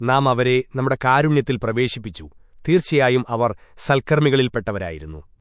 നാം അവരെ നമ്മുടെ കാരുണ്യത്തിൽ പ്രവേശിപ്പിച്ചു. തീർച്ചയായും അവർ സൽക്കർമ്മികളിൽപ്പെട്ടവരായിരുന്നു.